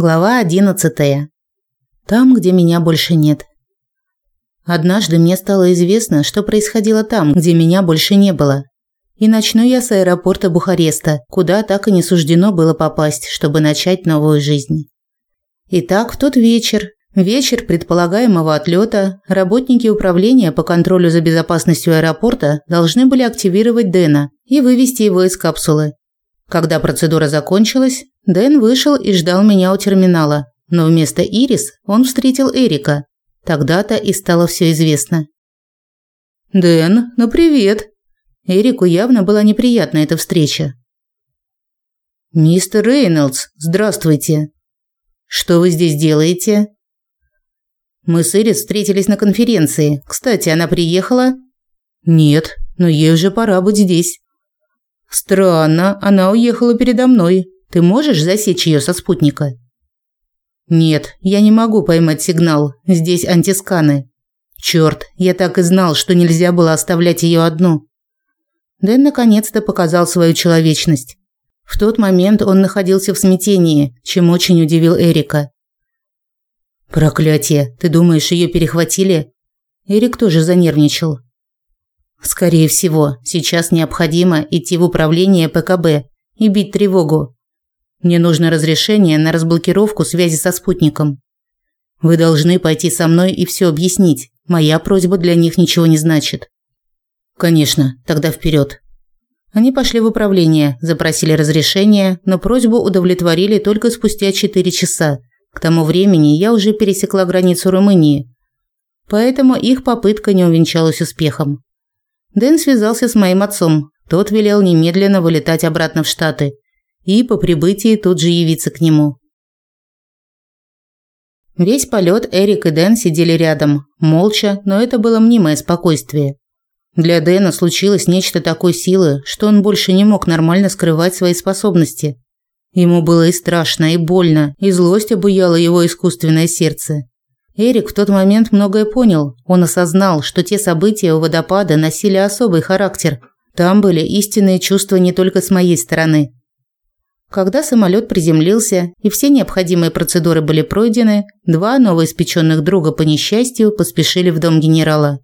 Глава 11. Там, где меня больше нет. Однажды мне стало известно, что происходило там, где меня больше не было. И начну я с аэропорта Бухареста, куда так и не суждено было попасть, чтобы начать новую жизнь. Итак, в тот вечер, вечер предполагаемого отлета, работники управления по контролю за безопасностью аэропорта должны были активировать Дэна и вывести его из капсулы. Когда процедура закончилась, Дэн вышел и ждал меня у терминала, но вместо Ирис он встретил Эрика. Тогда-то и стало все известно. «Дэн, ну привет!» Эрику явно была неприятна эта встреча. «Мистер Рейнольдс, здравствуйте!» «Что вы здесь делаете?» «Мы с Ирис встретились на конференции. Кстати, она приехала?» «Нет, но ей уже пора быть здесь». «Странно, она уехала передо мной. Ты можешь засечь ее со спутника? Нет, я не могу поймать сигнал. Здесь антисканы. Черт, я так и знал, что нельзя было оставлять ее одну. Дэн наконец-то показал свою человечность. В тот момент он находился в смятении, чем очень удивил Эрика. Проклятие, ты думаешь, ее перехватили? Эрик тоже занервничал. Скорее всего, сейчас необходимо идти в управление ПКБ и бить тревогу. Мне нужно разрешение на разблокировку связи со спутником. Вы должны пойти со мной и все объяснить. Моя просьба для них ничего не значит. Конечно, тогда вперед. Они пошли в управление, запросили разрешение, но просьбу удовлетворили только спустя 4 часа. К тому времени я уже пересекла границу Румынии. Поэтому их попытка не увенчалась успехом. Дэн связался с моим отцом. Тот велел немедленно вылетать обратно в Штаты – и по прибытии тут же явиться к нему. Весь полет Эрик и Дэн сидели рядом, молча, но это было мнимое спокойствие. Для Дэна случилось нечто такой силы, что он больше не мог нормально скрывать свои способности. Ему было и страшно, и больно, и злость обуяла его искусственное сердце. Эрик в тот момент многое понял. Он осознал, что те события у водопада носили особый характер. Там были истинные чувства не только с моей стороны. Когда самолет приземлился и все необходимые процедуры были пройдены, два новоиспеченных друга по несчастью поспешили в дом генерала.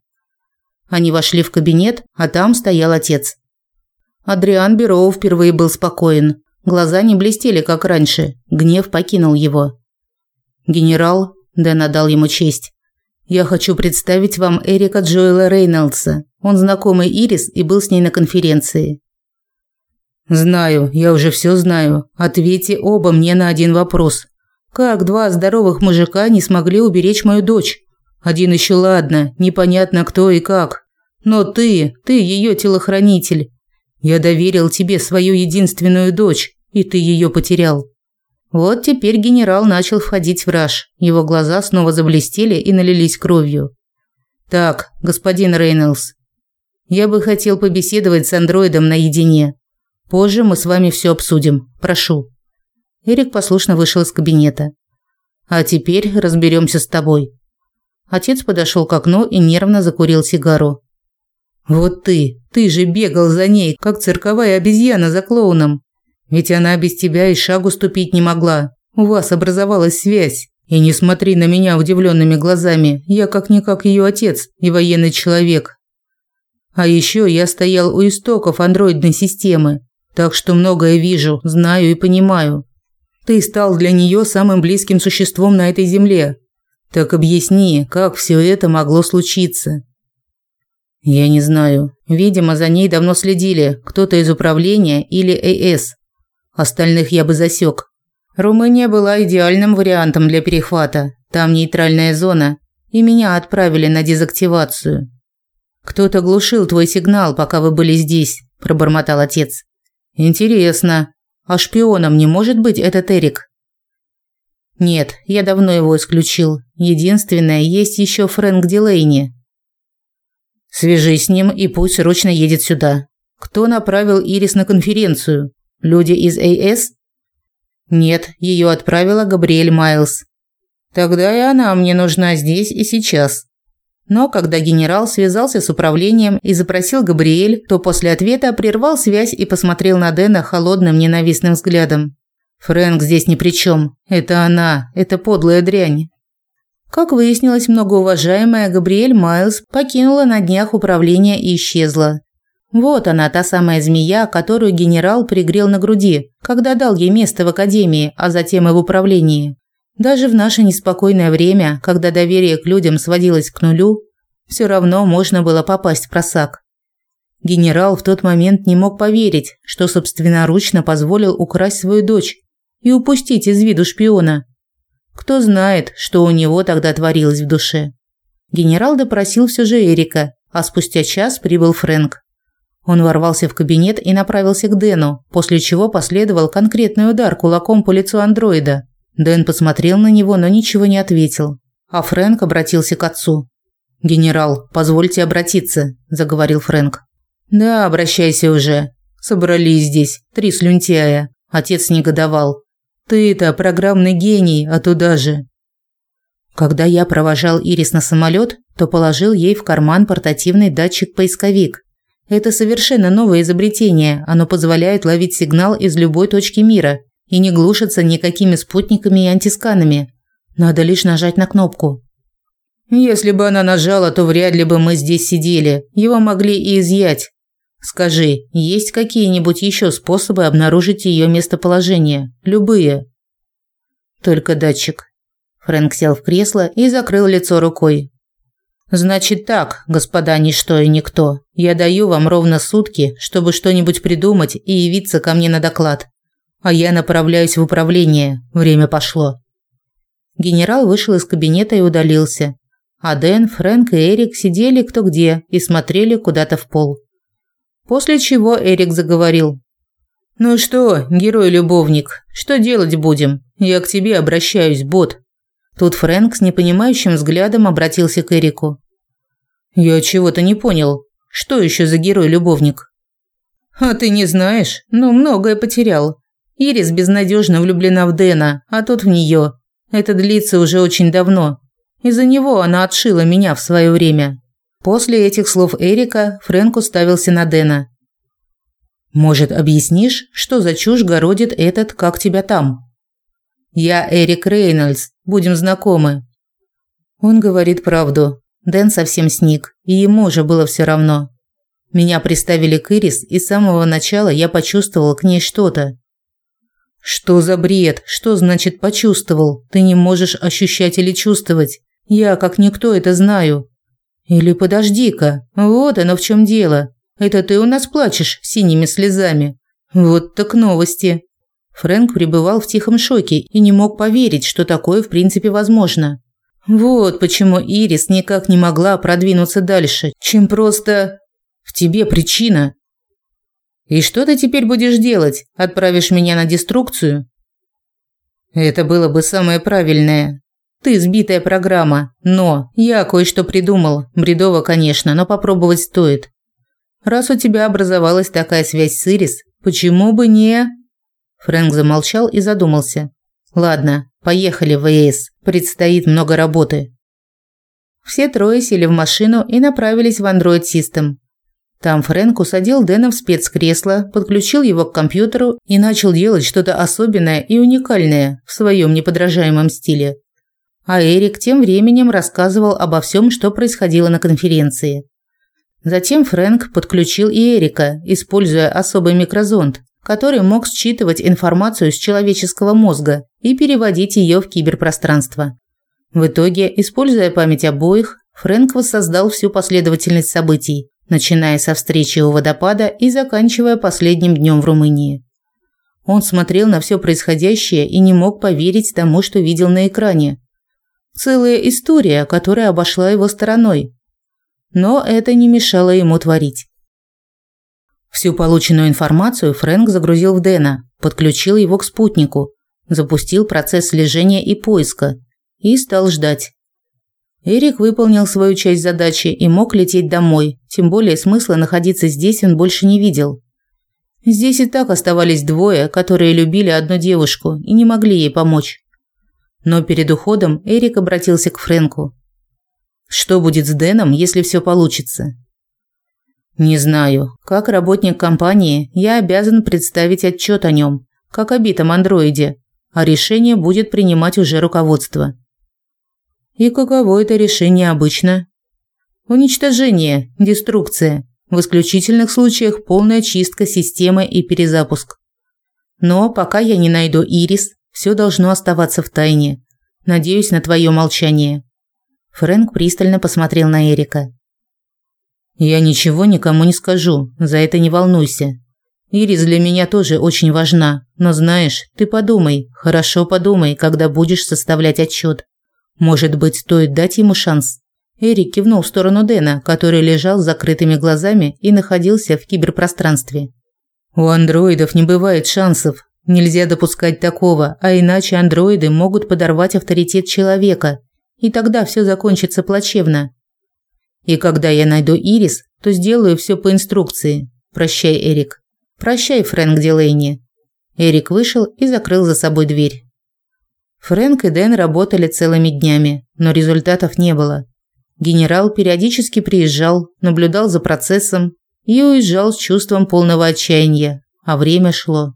Они вошли в кабинет, а там стоял отец. Адриан Бероу впервые был спокоен. Глаза не блестели, как раньше. Гнев покинул его. «Генерал», – Дэн отдал ему честь, – «я хочу представить вам Эрика Джоэла Рейнольдса. Он знакомый Ирис и был с ней на конференции. Знаю, я уже все знаю. Ответьте оба мне на один вопрос. Как два здоровых мужика не смогли уберечь мою дочь? Один еще ладно, непонятно кто и как. Но ты, ты ее телохранитель. Я доверил тебе свою единственную дочь, и ты ее потерял. Вот теперь генерал начал входить в раж. Его глаза снова заблестели и налились кровью. Так, господин Рейнольдс, я бы хотел побеседовать с андроидом наедине. Позже мы с вами все обсудим. Прошу. Эрик послушно вышел из кабинета. А теперь разберемся с тобой. Отец подошел к окну и нервно закурил сигару. Вот ты, ты же бегал за ней, как цирковая обезьяна за клоуном. Ведь она без тебя и шагу ступить не могла. У вас образовалась связь. И не смотри на меня удивленными глазами. Я как-никак ее отец и военный человек. А еще я стоял у истоков андроидной системы. Так что многое вижу, знаю и понимаю. Ты стал для нее самым близким существом на этой земле. Так объясни, как все это могло случиться? Я не знаю. Видимо, за ней давно следили, кто-то из управления или АС. Остальных я бы засек. Румыния была идеальным вариантом для перехвата. Там нейтральная зона, и меня отправили на дезактивацию. Кто-то глушил твой сигнал, пока вы были здесь, пробормотал отец. Интересно. А шпионом не может быть этот Эрик? Нет, я давно его исключил. Единственное, есть еще Фрэнк Дилейни. Свяжись с ним и пусть срочно едет сюда. Кто направил Ирис на конференцию? Люди из АС? Нет, ее отправила Габриэль Майлз. Тогда и она мне нужна здесь и сейчас. Но когда генерал связался с управлением и запросил Габриэль, то после ответа прервал связь и посмотрел на Дэна холодным ненавистным взглядом. Фрэнк здесь ни при чем. Это она, это подлая дрянь. Как выяснилось, многоуважаемая Габриэль Майлз покинула на днях управление и исчезла. Вот она, та самая змея, которую генерал пригрел на груди, когда дал ей место в академии, а затем и в управлении. Даже в наше неспокойное время, когда доверие к людям сводилось к нулю, все равно можно было попасть в просак. Генерал в тот момент не мог поверить, что собственноручно позволил украсть свою дочь и упустить из виду шпиона. Кто знает, что у него тогда творилось в душе. Генерал допросил все же Эрика, а спустя час прибыл Фрэнк. Он ворвался в кабинет и направился к Дэну, после чего последовал конкретный удар кулаком по лицу андроида. Дэн посмотрел на него, но ничего не ответил. А Фрэнк обратился к отцу. «Генерал, позвольте обратиться», – заговорил Фрэнк. «Да, обращайся уже. Собрались здесь, три слюнтяя». Отец негодовал. «Ты-то программный гений, а туда же». Когда я провожал Ирис на самолет, то положил ей в карман портативный датчик-поисковик. Это совершенно новое изобретение, оно позволяет ловить сигнал из любой точки мира и не глушится никакими спутниками и антисканами. Надо лишь нажать на кнопку. Если бы она нажала, то вряд ли бы мы здесь сидели. Его могли и изъять. Скажи, есть какие-нибудь еще способы обнаружить ее местоположение? Любые. Только датчик. Фрэнк сел в кресло и закрыл лицо рукой. Значит так, господа ничто и никто. Я даю вам ровно сутки, чтобы что-нибудь придумать и явиться ко мне на доклад. А я направляюсь в управление. Время пошло. Генерал вышел из кабинета и удалился. А Дэн, Фрэнк и Эрик сидели кто где и смотрели куда-то в пол. После чего Эрик заговорил. «Ну что, герой-любовник, что делать будем? Я к тебе обращаюсь, бот». Тут Фрэнк с непонимающим взглядом обратился к Эрику. «Я чего-то не понял. Что еще за герой-любовник?» «А ты не знаешь? Ну, многое потерял. Ирис безнадежно влюблена в Дэна, а тот в нее. Это длится уже очень давно. Из-за него она отшила меня в свое время. После этих слов Эрика Фрэнк уставился на Дэна. «Может, объяснишь, что за чушь городит этот «как тебя там»?» «Я Эрик Рейнольдс, будем знакомы». Он говорит правду. Дэн совсем сник, и ему уже было все равно. Меня приставили к Ирис, и с самого начала я почувствовал к ней что-то. Что за бред? Что значит почувствовал? Ты не можешь ощущать или чувствовать. Я, как никто, это знаю. Или подожди-ка, вот оно в чем дело. Это ты у нас плачешь синими слезами. Вот так новости. Фрэнк пребывал в тихом шоке и не мог поверить, что такое в принципе возможно. Вот почему Ирис никак не могла продвинуться дальше, чем просто в тебе причина. И что ты теперь будешь делать? Отправишь меня на деструкцию? Это было бы самое правильное. Ты сбитая программа, но я кое-что придумал. Бредово, конечно, но попробовать стоит. Раз у тебя образовалась такая связь с Ирис, почему бы не Фрэнк замолчал и задумался. Ладно, поехали в ЭС. Предстоит много работы. Все трое сели в машину и направились в Android System. Там Фрэнк усадил Дэна в спецкресло, подключил его к компьютеру и начал делать что-то особенное и уникальное в своем неподражаемом стиле. А Эрик тем временем рассказывал обо всем, что происходило на конференции. Затем Фрэнк подключил и Эрика, используя особый микрозонд, который мог считывать информацию с человеческого мозга и переводить ее в киберпространство. В итоге, используя память обоих, Фрэнк воссоздал всю последовательность событий, начиная со встречи у водопада и заканчивая последним днем в Румынии. Он смотрел на все происходящее и не мог поверить тому, что видел на экране. Целая история, которая обошла его стороной. Но это не мешало ему творить. Всю полученную информацию Фрэнк загрузил в Дэна, подключил его к спутнику, запустил процесс слежения и поиска и стал ждать. Эрик выполнил свою часть задачи и мог лететь домой, тем более смысла находиться здесь он больше не видел. Здесь и так оставались двое, которые любили одну девушку и не могли ей помочь. Но перед уходом Эрик обратился к Фрэнку. Что будет с Дэном, если все получится? Не знаю. Как работник компании, я обязан представить отчет о нем. как о битом андроиде, а решение будет принимать уже руководство. И каково это решение обычно? Уничтожение, деструкция, в исключительных случаях полная чистка системы и перезапуск. Но пока я не найду Ирис, все должно оставаться в тайне. Надеюсь на твое молчание. Фрэнк пристально посмотрел на Эрика. Я ничего никому не скажу, за это не волнуйся. Ирис для меня тоже очень важна, но знаешь, ты подумай, хорошо подумай, когда будешь составлять отчет. Может быть, стоит дать ему шанс. Эрик кивнул в сторону Дэна, который лежал с закрытыми глазами и находился в киберпространстве. У андроидов не бывает шансов. Нельзя допускать такого, а иначе андроиды могут подорвать авторитет человека, и тогда все закончится плачевно. И когда я найду Ирис, то сделаю все по инструкции. Прощай, Эрик. Прощай, Фрэнк Дилейни. Эрик вышел и закрыл за собой дверь. Фрэнк и Дэн работали целыми днями, но результатов не было. Генерал периодически приезжал, наблюдал за процессом и уезжал с чувством полного отчаяния, а время шло.